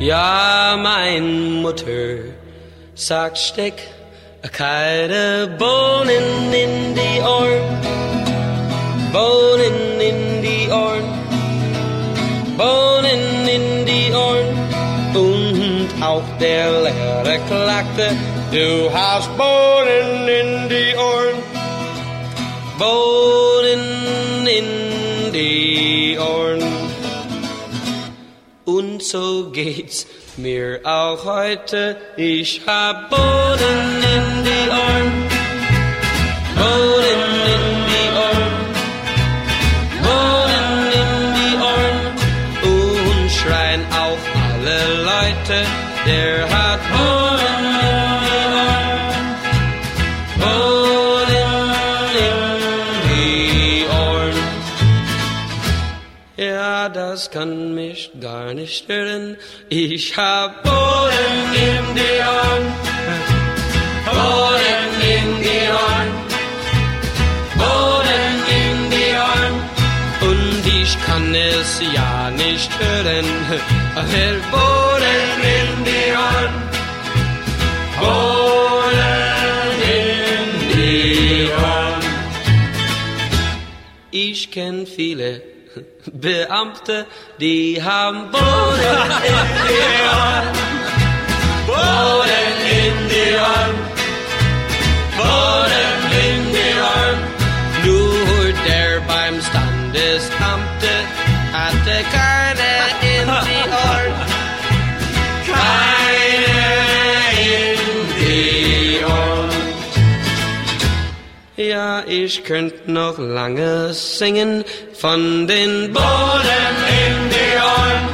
Ja, mein Mutter sagt, steck keine Bohnen in die Ohren, Bohnen in die Ohren, Bohnen in die Ohren. Und auch der Lehrer klagte, du hast Bohnen in die Ohren, Bohnen in die Ohren. Und so geht's mir auch heute. Ich hab Boden in die Ohren, kann mich gar nicht stören. Ich hab Boden in die Ohren, Boden in die Ohren, Boden in die Ohren. Und ich kann es ja nicht hören. Der Boden in die Ohren, Boden in die Ohren. Ich kenn viele Beamte, die haben Boden in die Ohren. Boden in die Ohren. Boden ich könnt noch lange singen von den Boden in die Ohren.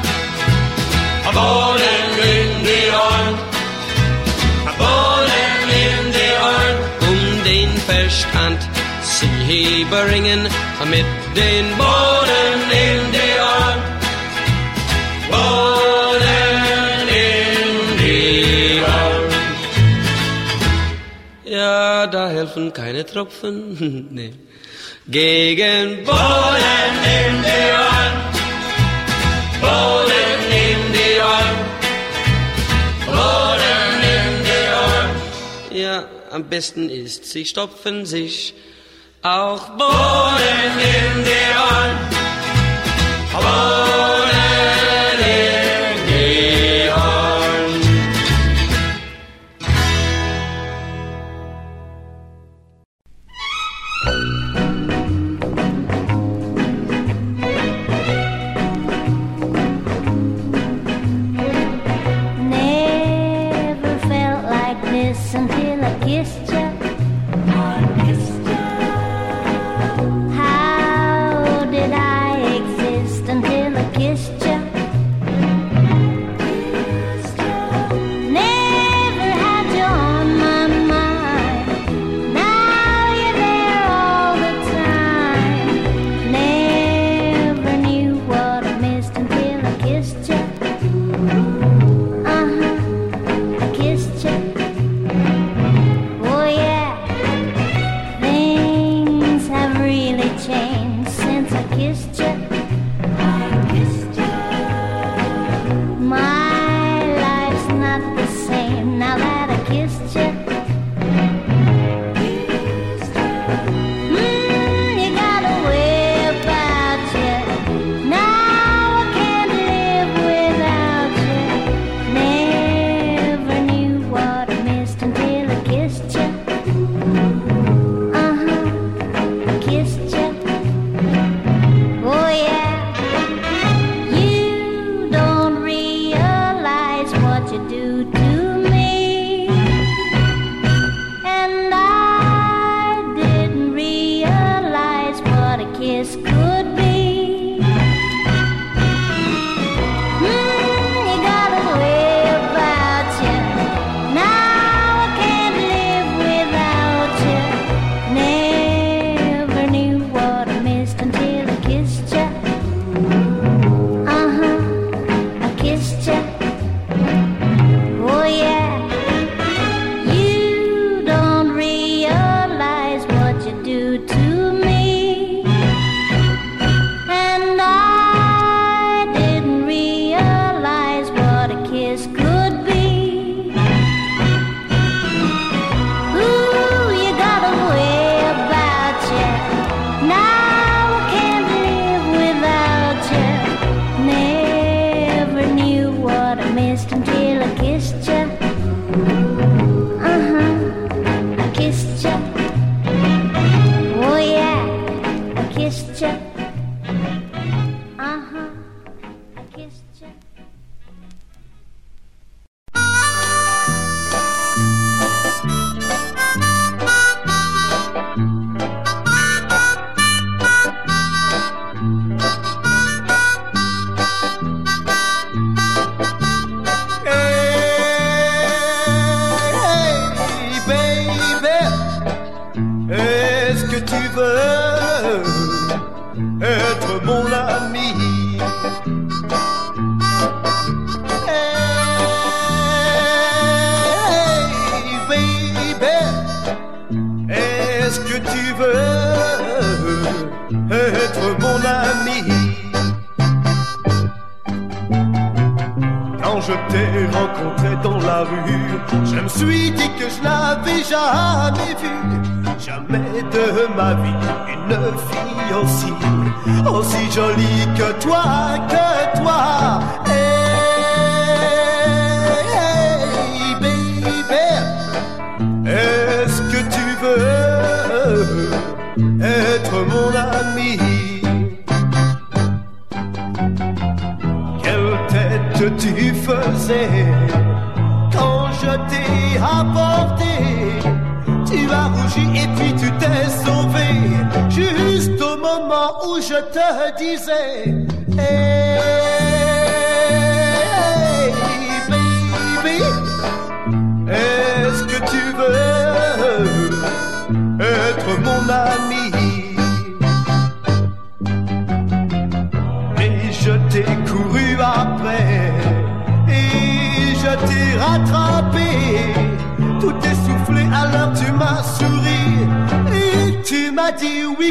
Boden in die Ohren. Boden in die Ohren. Um den Verstand sie bringen mit den Boden da helfen keine Tropfen. nee. Gegen Bohlen nimm dir an, Bohlen nimm dir an, Bohlen nimm dir an. Ja, am besten ist, sie stopfen sich auch Bohlen nimm dir an. Bohlen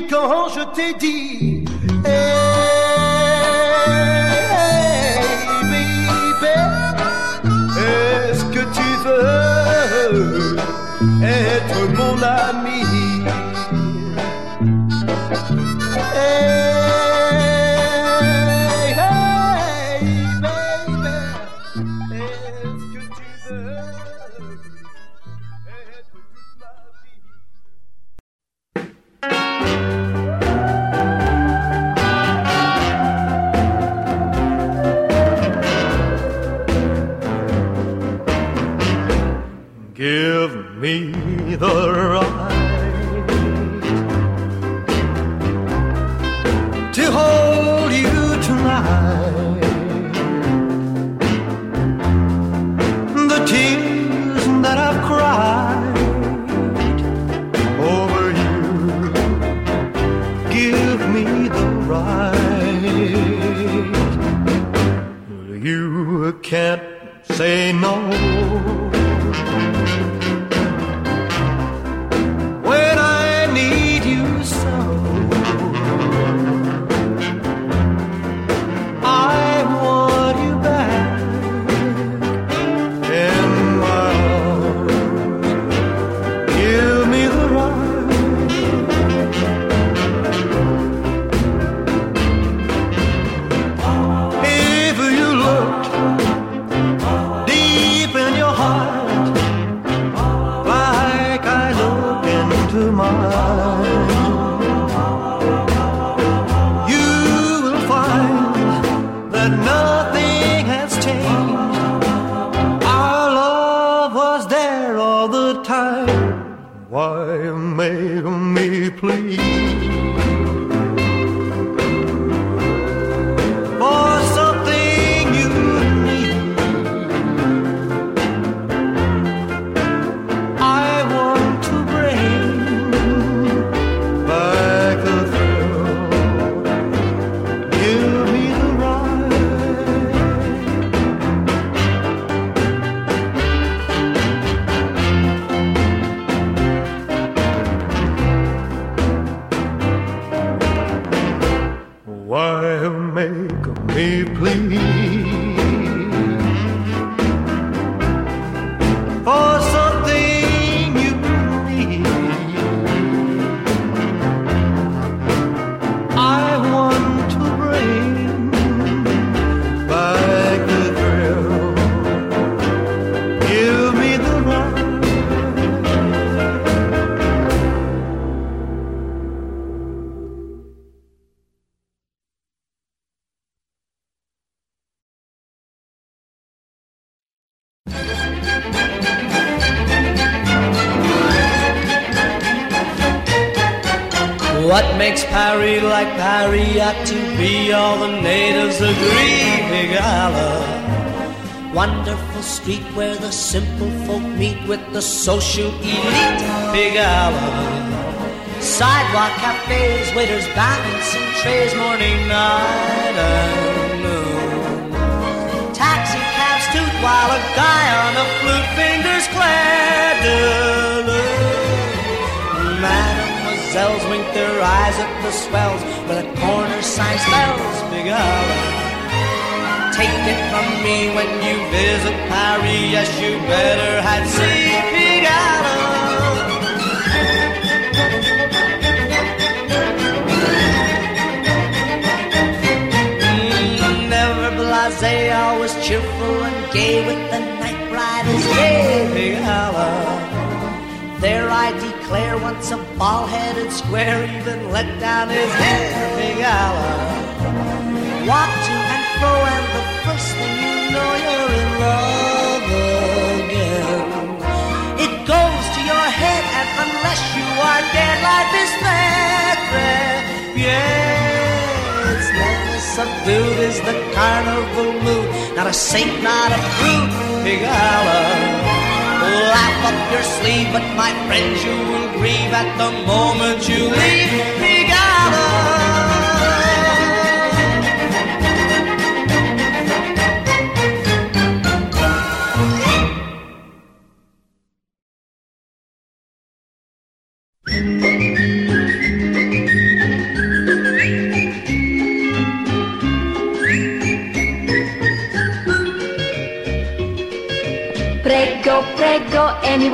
quand je t'ai dit Why make me please? Social elite, Pigalle. Sidewalk cafes, waiters balancing trays, morning, night, and noon. Taxi cabs toot while a guy on a flute fingers Claire. Mademoiselles wink their eyes at the swells where the corner sign spells Pigalle. Take it from me when you visit Paris, yes, you better have Big Mm, Never blase, always cheerful and gay with the night as day, There I declare once a bald-headed square even let down his hair, Big Walk to and and the first thing you know you're in love again. It goes to your head and unless you are dead, life is Yeah, it's never subdued is the carnival mood. Not a saint, not a prude, Big. Laugh up your sleeve, but my friends, you will grieve at the moment you leave. Big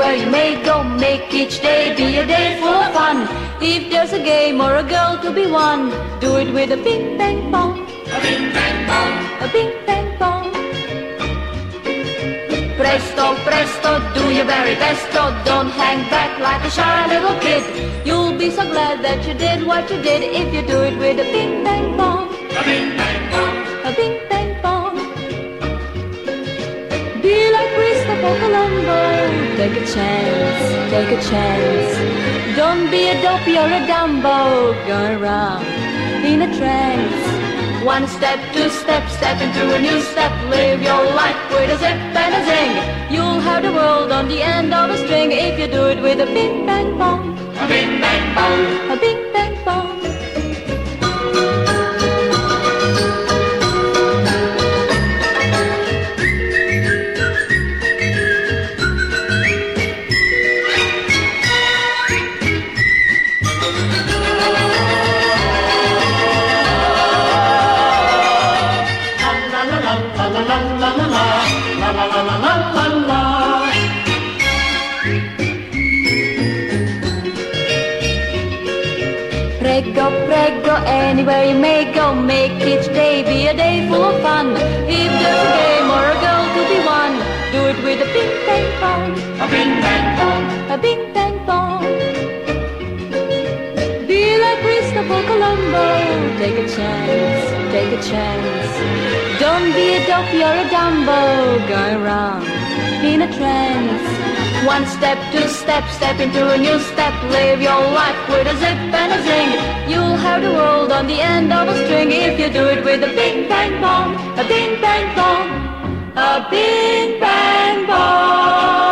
anywhere you may go, make each day be a day full of fun. If there's a game or a girl to be won, do it with a bing bang bong. A bing bang bong. A bing bang bong. Presto, presto, do your very best, oh, don't hang back like a shy little kid. You'll be so glad that you did what you did if you do it with a bing bang bong. A bing bang bong. A bing bang bong. Be like Christopher Colombo. Take a chance, take a chance. Don't be a dopey or a dumbo. Go around in a trance. One step, two steps, step into a new step. Live your life with a zip and a zing. You'll have the world on the end of a string if you do it with a bing bang bong. A bing bang bong. A bing bang bong. Anywhere you may go, make each day be a day full of fun. If there's a game or a girl to be won, do it with a bing bang bong. A bing bang bong. A bing bang bong. Be like Christopher Colombo. Take a chance, take a chance. Don't be a dopey or a dumbo. Go around in a trance. One step, two step, step into a new step. Live your life with a zip and a zing. You'll have the world on the end of a string if you do it with a bing bang bong, a bing bang bong, a bing bang bong.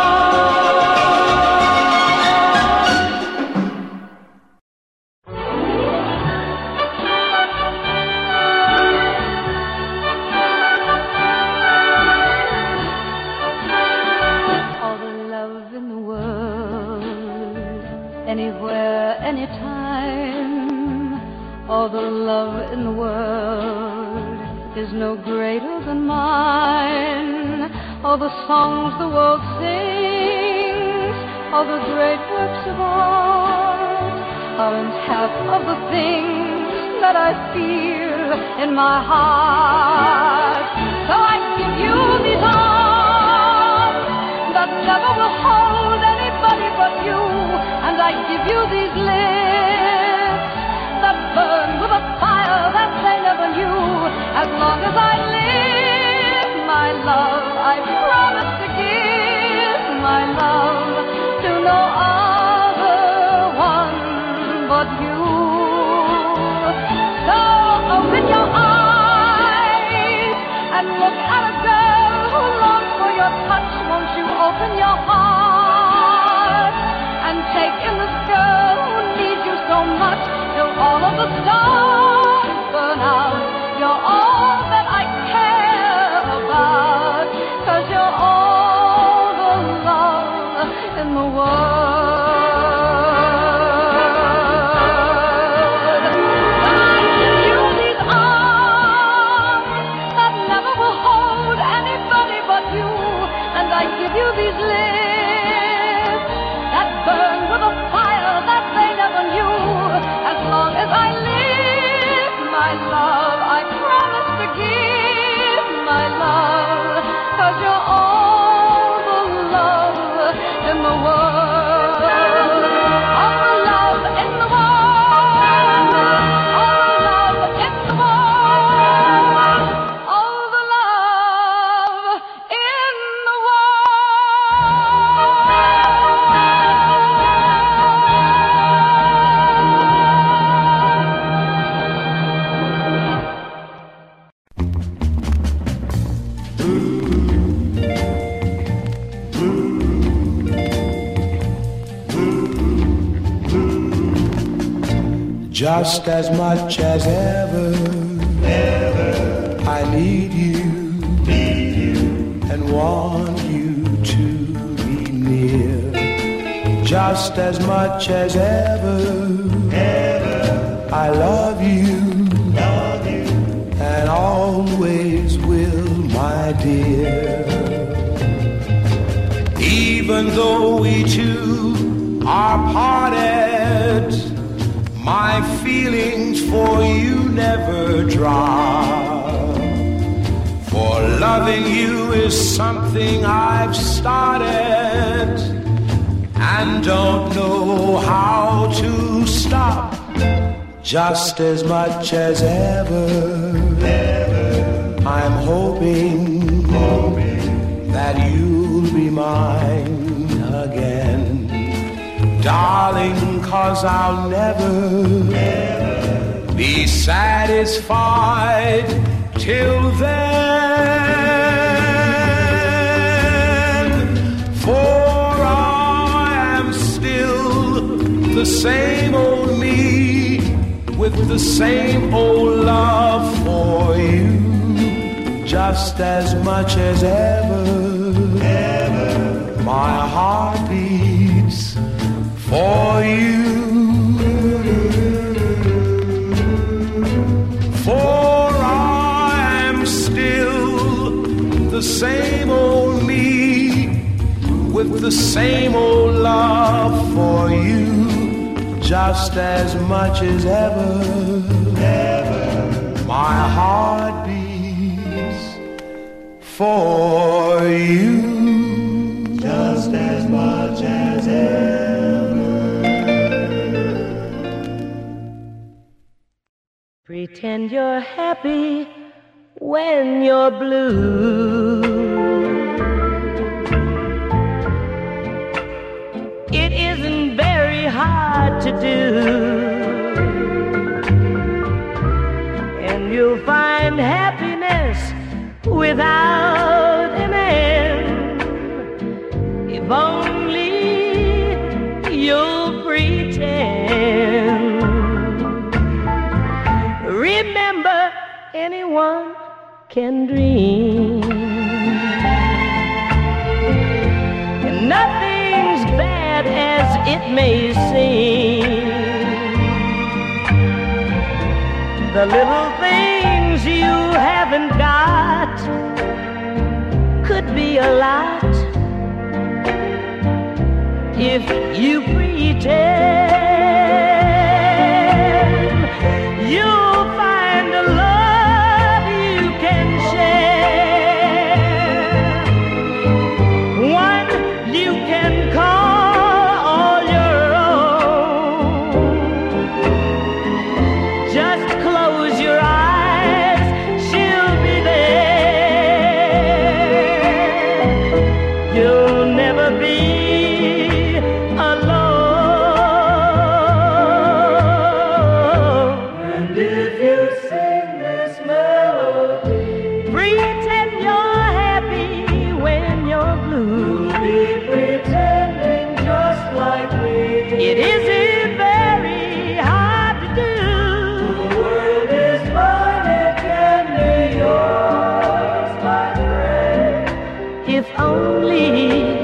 Love in the world is no greater than mine. All the songs the world sings, all the great works of art, aren't half of the things that I feel in my heart. So I give you these arms that never will hold anybody but you. And I give you these lips never knew. As long as I live, my love, I promise to give my love to no other one but you. So open your eyes and look at a girl who longs for your touch. Won't you open your heart and take in this girl who needs you so much till all of the stars the world. Just as much as ever. Ever. I need you, and want you to be near, just as much as ever. Ever. I love you. love you, and always will, my dear. Even though we two are parted, my feelings for you never drop. For loving you is something I've started and don't know how to stop. Just as much as ever, ever. I'm hoping, that you'll be mine. Darling, cause I'll never, be satisfied till then. For I am still the same old me with the same old love for you, just as much as ever. My heart for you. For I am still the same old me with the same old love for you, just as much as ever. My heart beats for you, just as much as Pretend you're happy when you're blue. It isn't very hard to do. And you'll find happiness without an end. If only anyone can dream. And nothing's bad as it may seem. The little things you haven't got could be a lot if you pretend. If only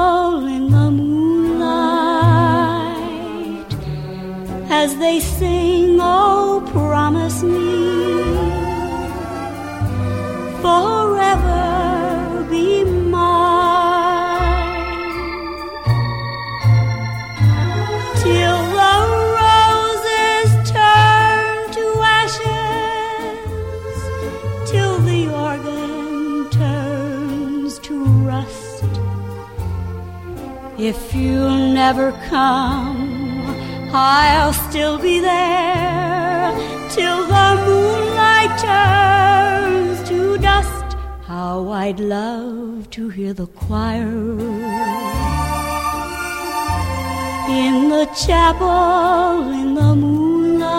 Chapel in the moonlight as they sing, Oh, promise me forever if you'll never come I'll still be there till the moonlight turns to dust. How I'd love to hear the choir in the chapel in the moonlight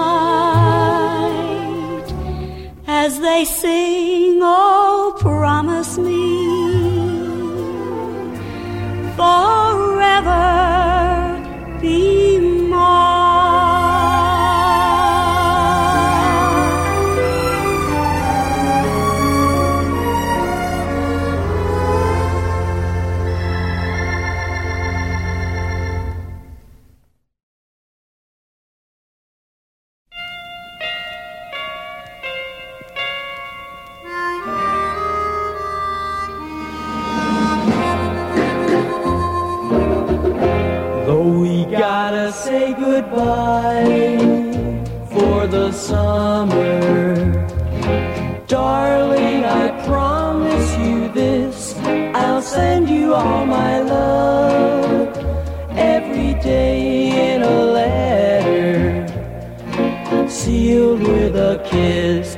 as they sing, Oh, promise me forever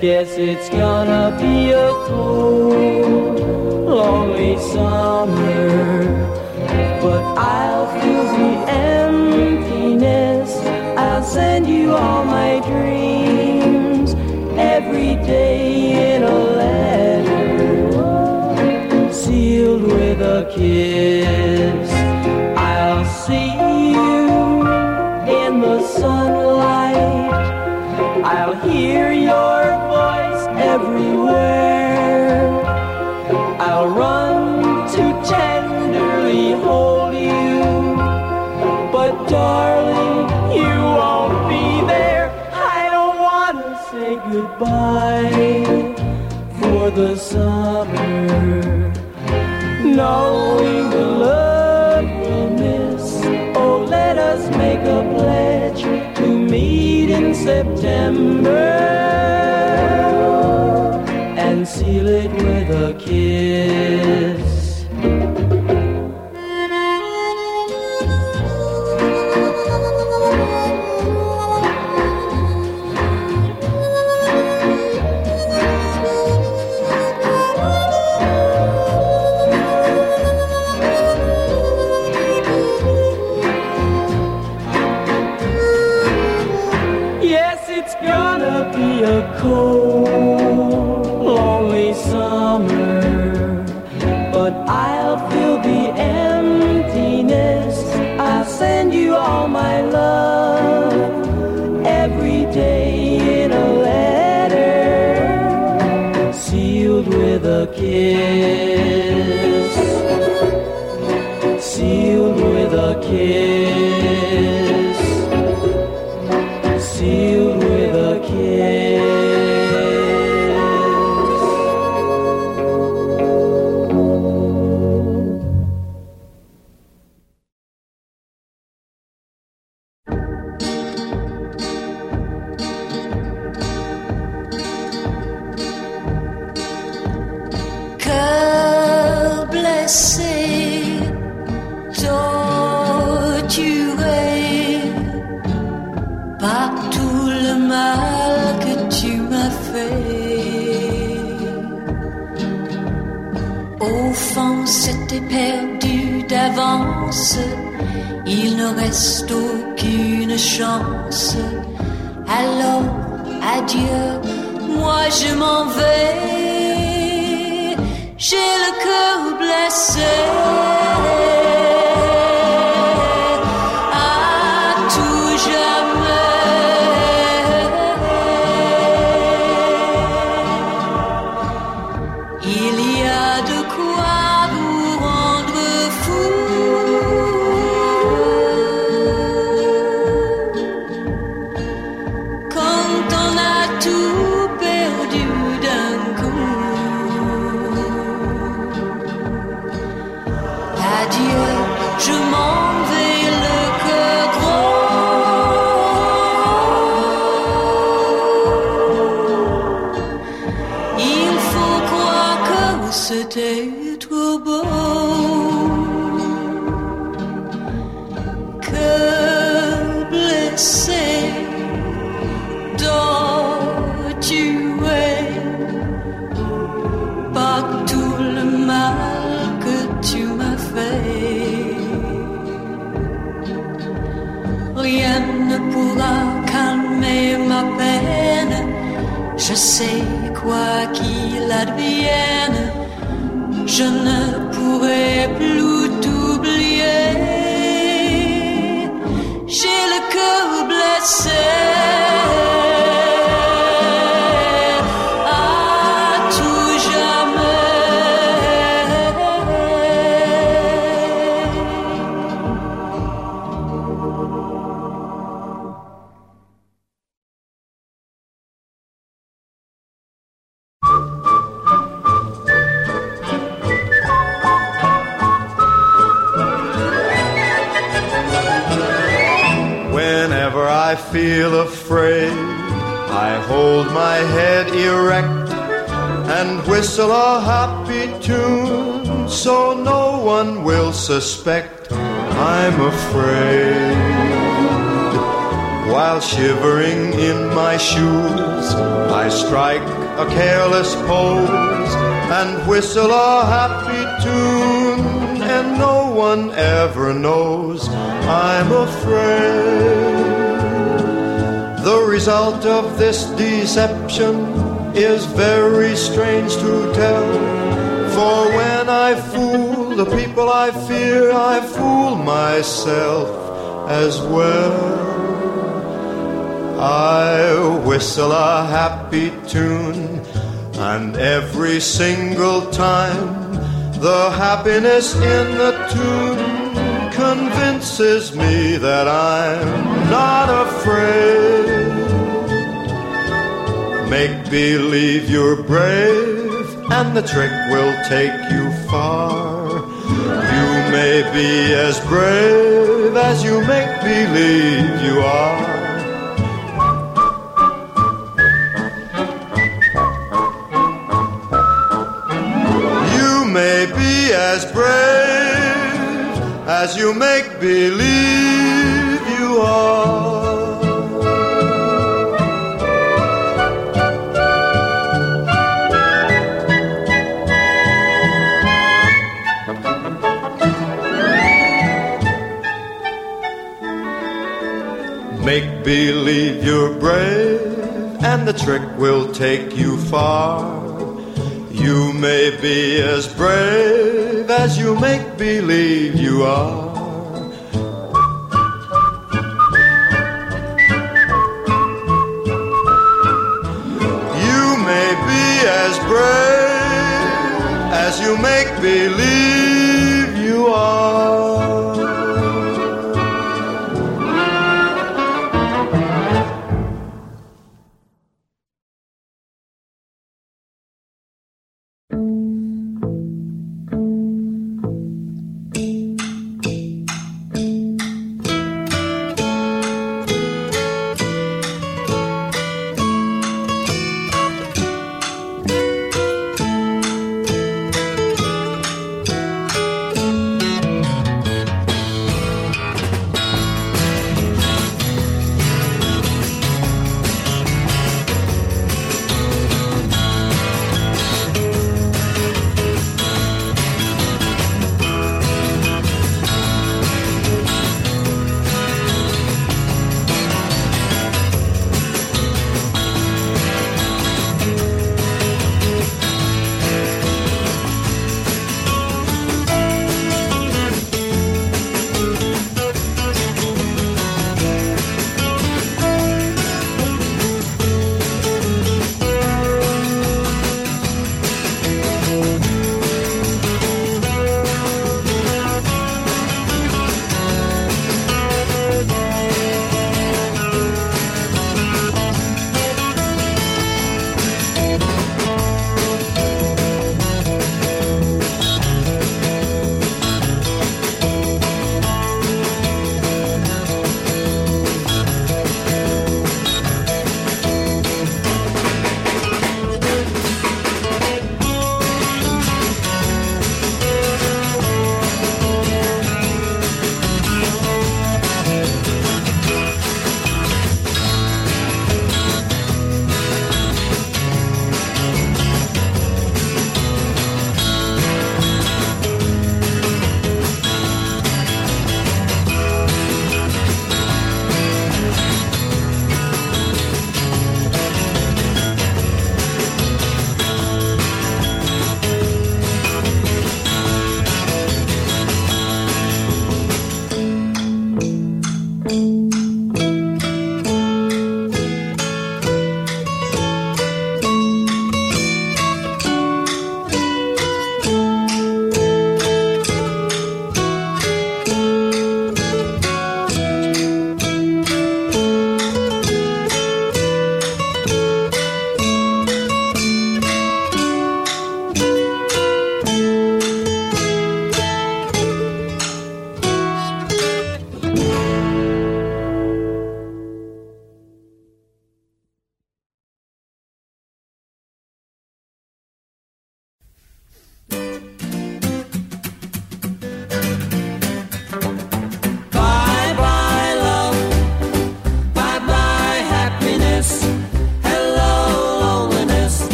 Guess it's gonna be a cold, lonely summer. But I'll fill the emptiness. I'll send you all my dreams a careless pose and whistle a happy tune, and no one ever knows I'm afraid. The result of this deception is very strange to tell. For when I fool the people I fear, I fool myself as well. I whistle a happy tune, and every single time the happiness in the tune convinces me that I'm not afraid. Make believe you're brave, and the trick will take you far. You may be as brave as you make believe you are. May be as brave as you make believe you are. Make believe you're brave, and the trick will take you far. You may be as brave as you make believe you are. You may be as brave as you make believe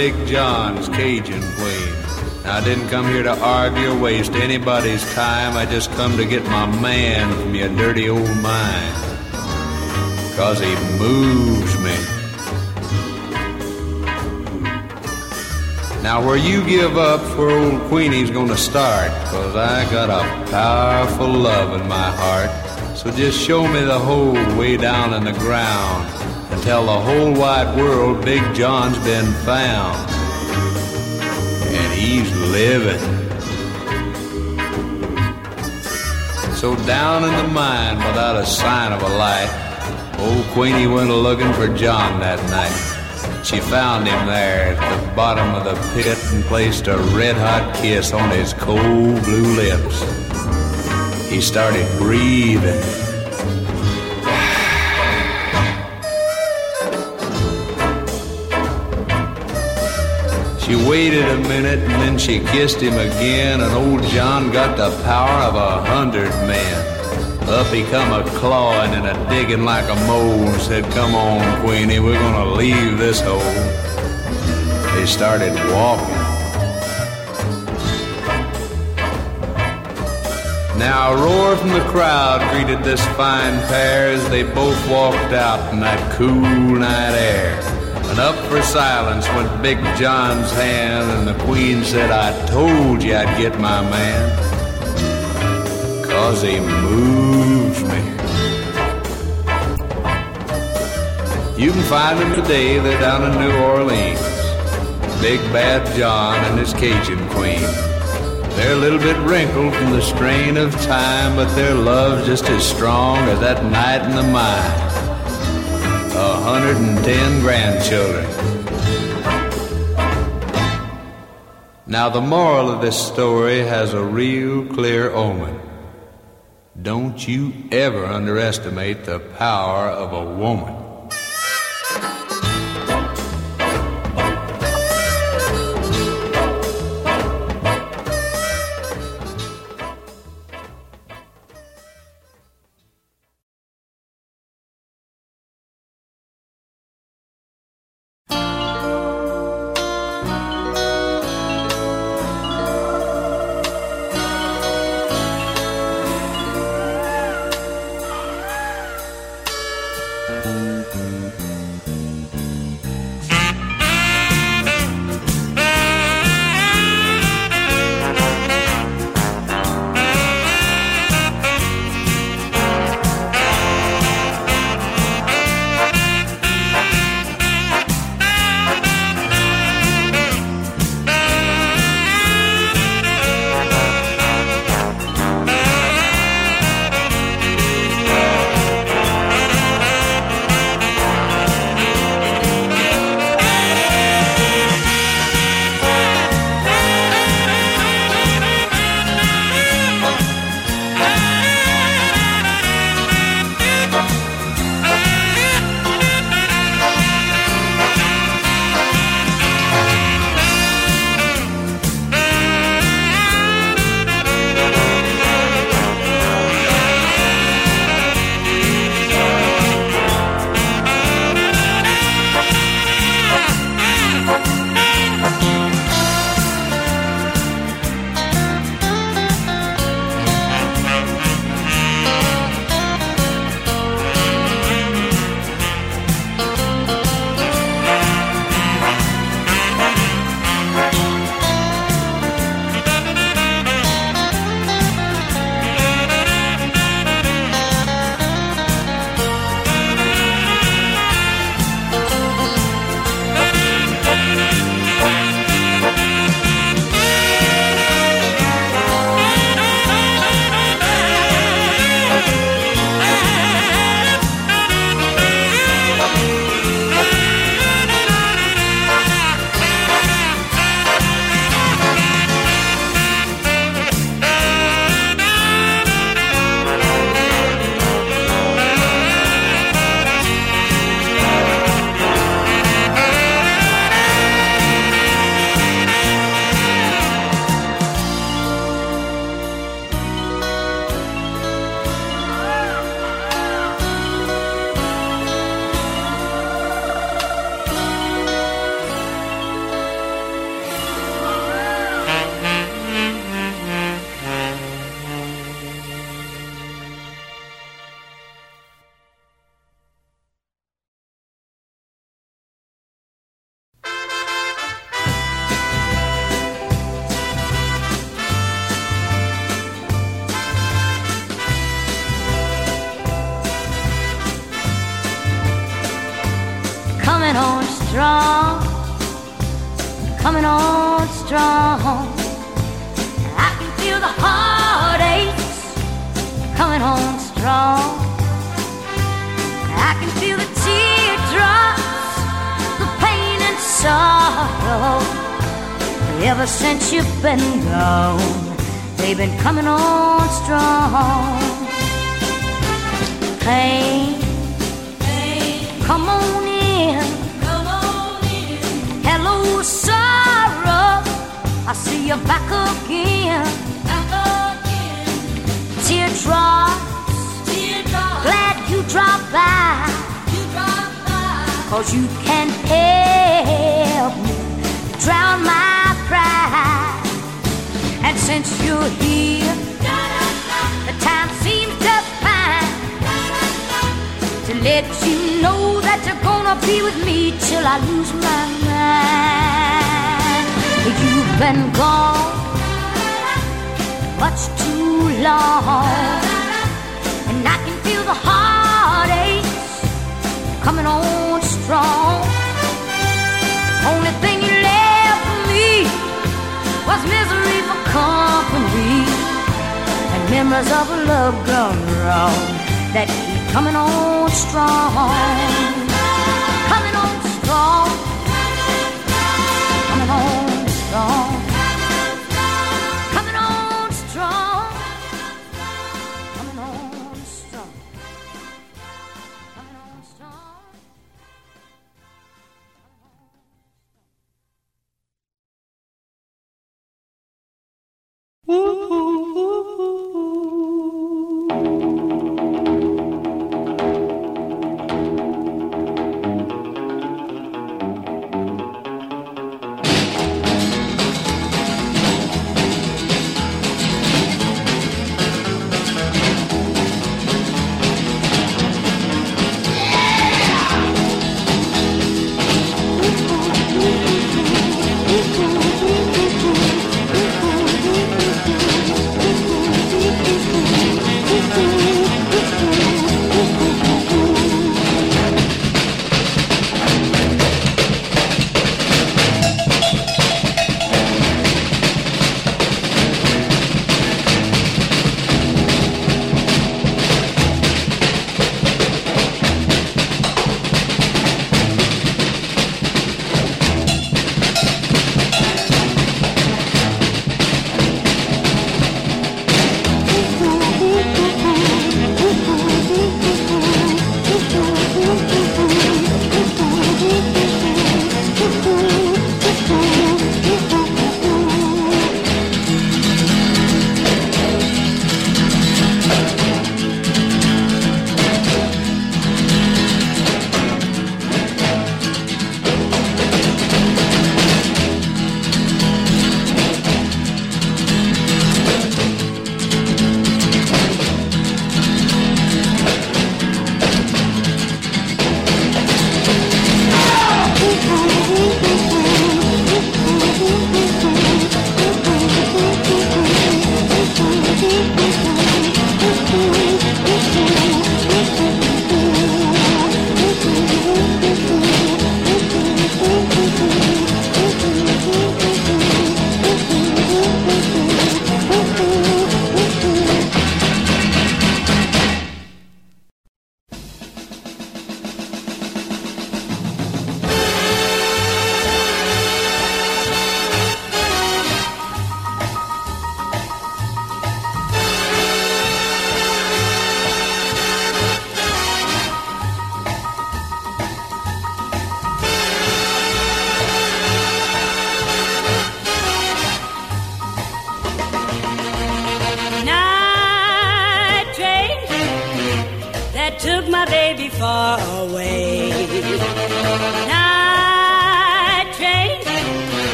Big John's Cajun Queen. Now, I didn't come here to argue or waste anybody's time. I just come to get my man from your dirty old mind. Cause he moves me. Now, where you give up, where old Queenie's gonna start. Cause I got a powerful love in my heart. So just show me the hole way down in the ground tell the whole wide world Big John's been found. And he's living. So down in the mine without a sign of a light, old Queenie went a looking for John that night. She found him there at the bottom of the pit and placed a red hot kiss on his cold blue lips. He started breathing. She waited a minute and then she kissed him again, and old John got the power of a hundred men. Up he come a clawing and a digging like a mole said, Come on, Queenie, we're gonna leave this hole. They started walking. Now a roar from the crowd greeted this fine pair as they both walked out in that cool night air. And up for silence went Big John's hand, and the Queen said, I told you I'd get my man. Cause he moves me. You can find them today, they're down in New Orleans. Big Bad John and his Cajun Queen. They're a little bit wrinkled from the strain of time, but their love's just as strong as that night in the mine. A hundred and ten grandchildren. Now, the moral of this story has a real clear omen. Don't you ever underestimate the power of a woman.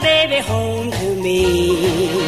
Baby home to me.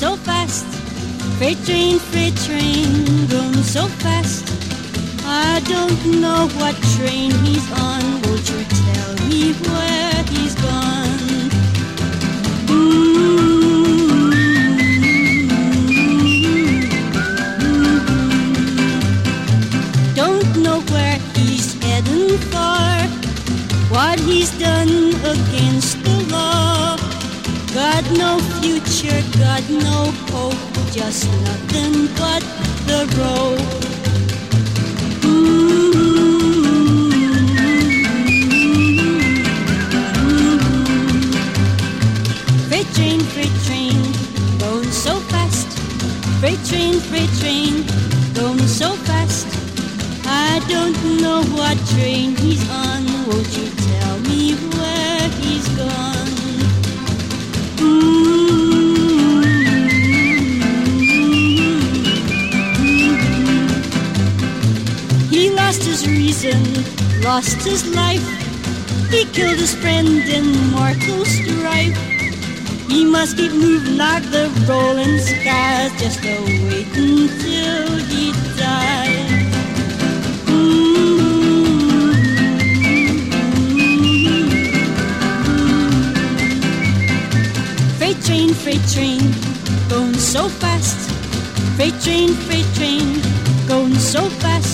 So fast. Freight train, freight train, going so fast. I don't know what train he's on. Won't you tell me where he's gone? Don't know where he's heading for. What he's done against the law. Got no future, got no hope, just nothing but the road. Freight train, freight train, going so fast. Freight train, freight train, going so fast. I don't know what train he's on. Won't you his lost his life. He killed his friend in mortal strife. He must keep moving like the rolling skies, just a waiting till he dies. Mm-hmm. Freight train, freight train, going so fast. Freight train, freight train, going so fast.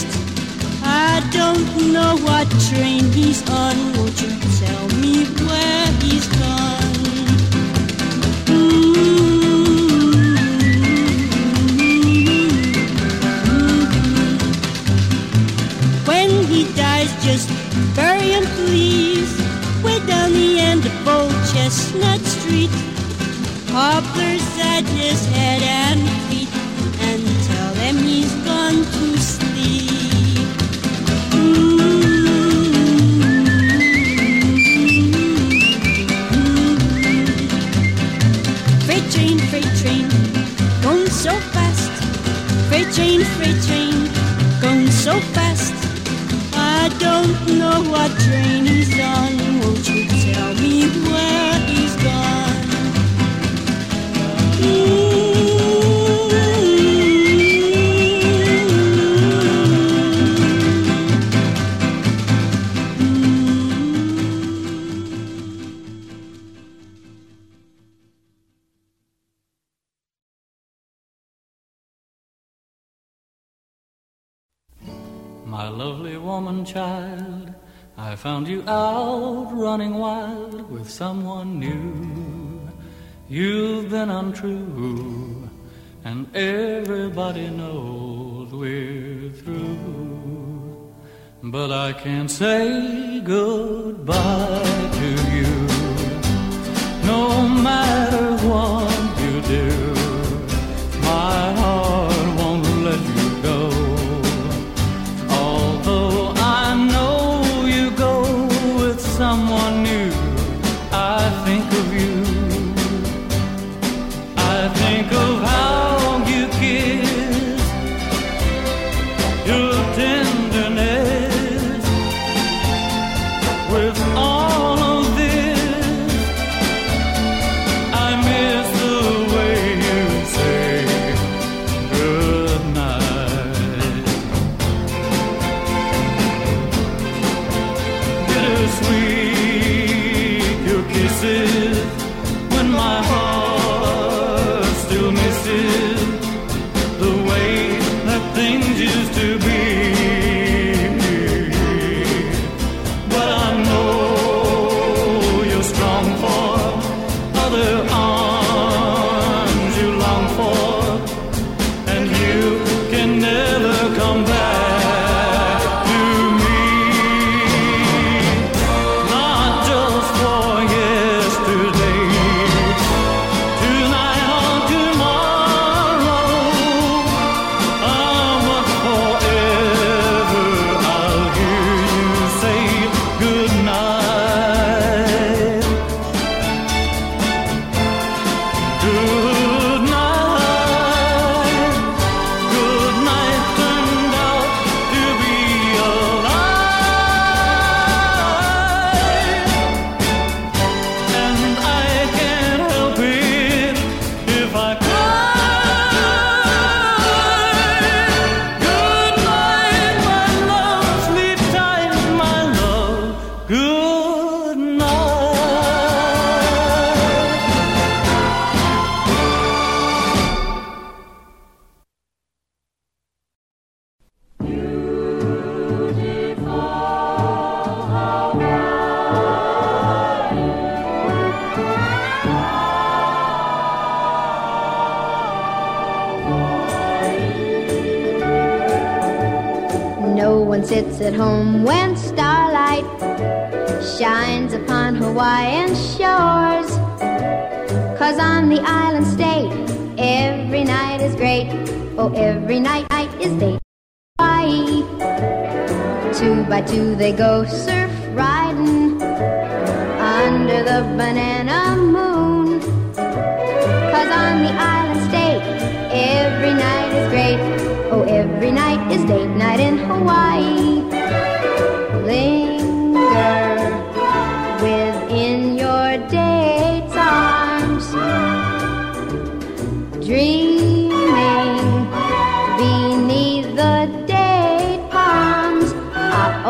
Don't know what train he's on. Won't you I found you out running wild with someone new. You've been untrue, and everybody knows we're through. But I can't say goodbye to you, no matter what you do. My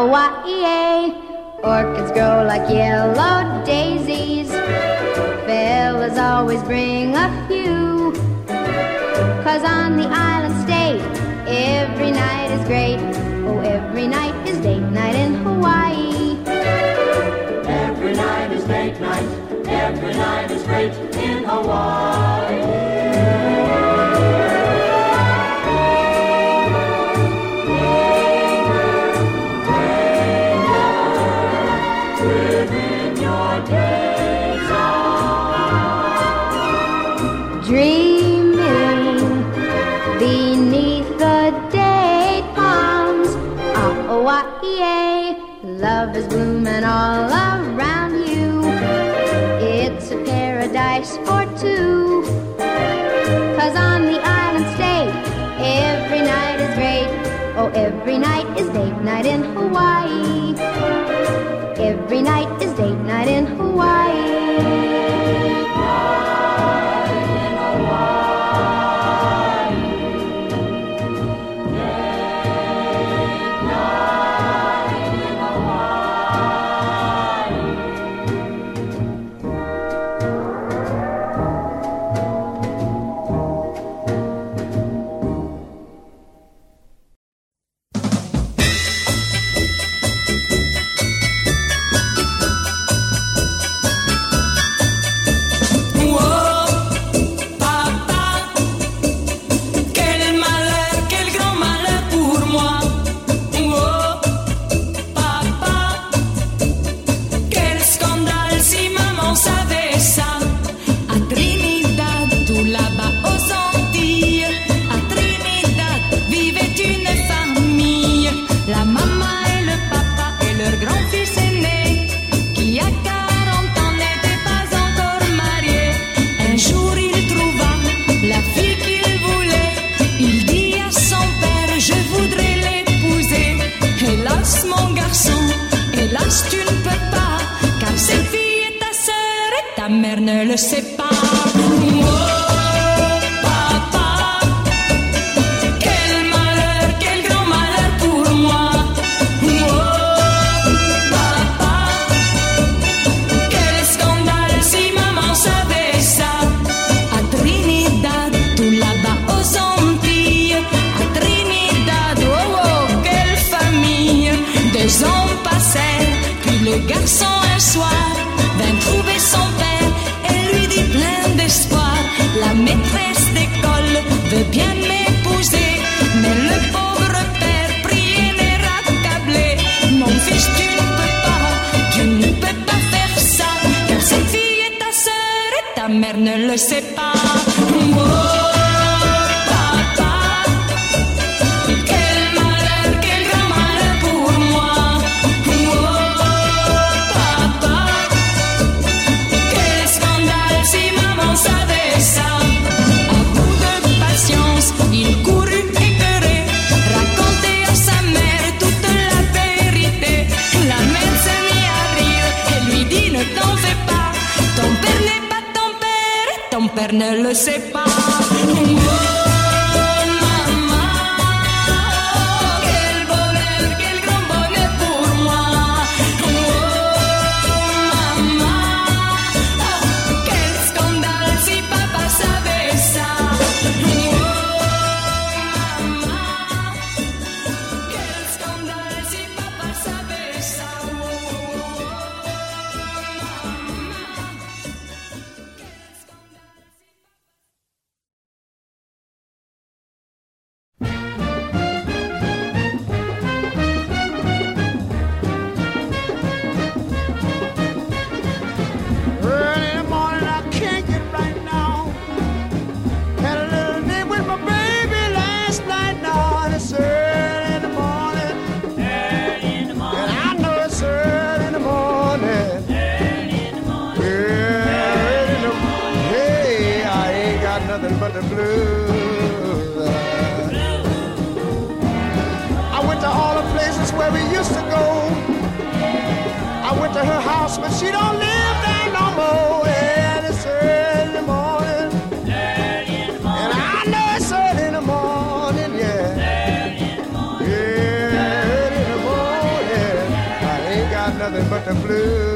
Hawaii. Orchids grow like yellow daisies. Fellas always bring a few. Cause on the island state, every night is great. Oh, every night is date night in Hawaii. Every night is date night. Every night is great in Hawaii. in Hawaii. Every night is date night in Hawaii. Mère ne le sait pas. Oh, papa, quel malheur, quel grand malheur pour moi. Oh, papa, quel scandale si maman savait ça. À Trinidad, tout là-bas aux Antilles. À Trinidad, oh, oh, quelle famille. Deux ans passèrent, puis le garçon un soir. bien m'épouser. Mais le pauvre père priait les. Mon fils, tu ne peux pas, tu ne peux pas faire ça. Car cette fille est ta sœur et ta mère ne le sait pas. ne le sait pas. blues. I went to all the places where we used to go. I went to her house, but she don't live there no more. And it's early in the morning. And I know it's early in the morning, yeah. Yeah, early in the morning. I ain't got nothing but the blues.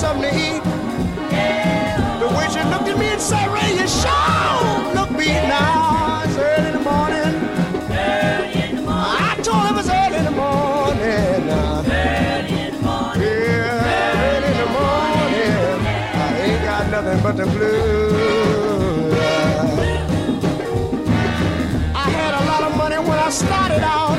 something to eat. The waitress looked at me and said, Ray, you sure look beat now. It's early in the morning. I told him it was. Early in the morning. Yeah, early in the morning. I ain't got nothing but the blues. I had a lot of money when I started out.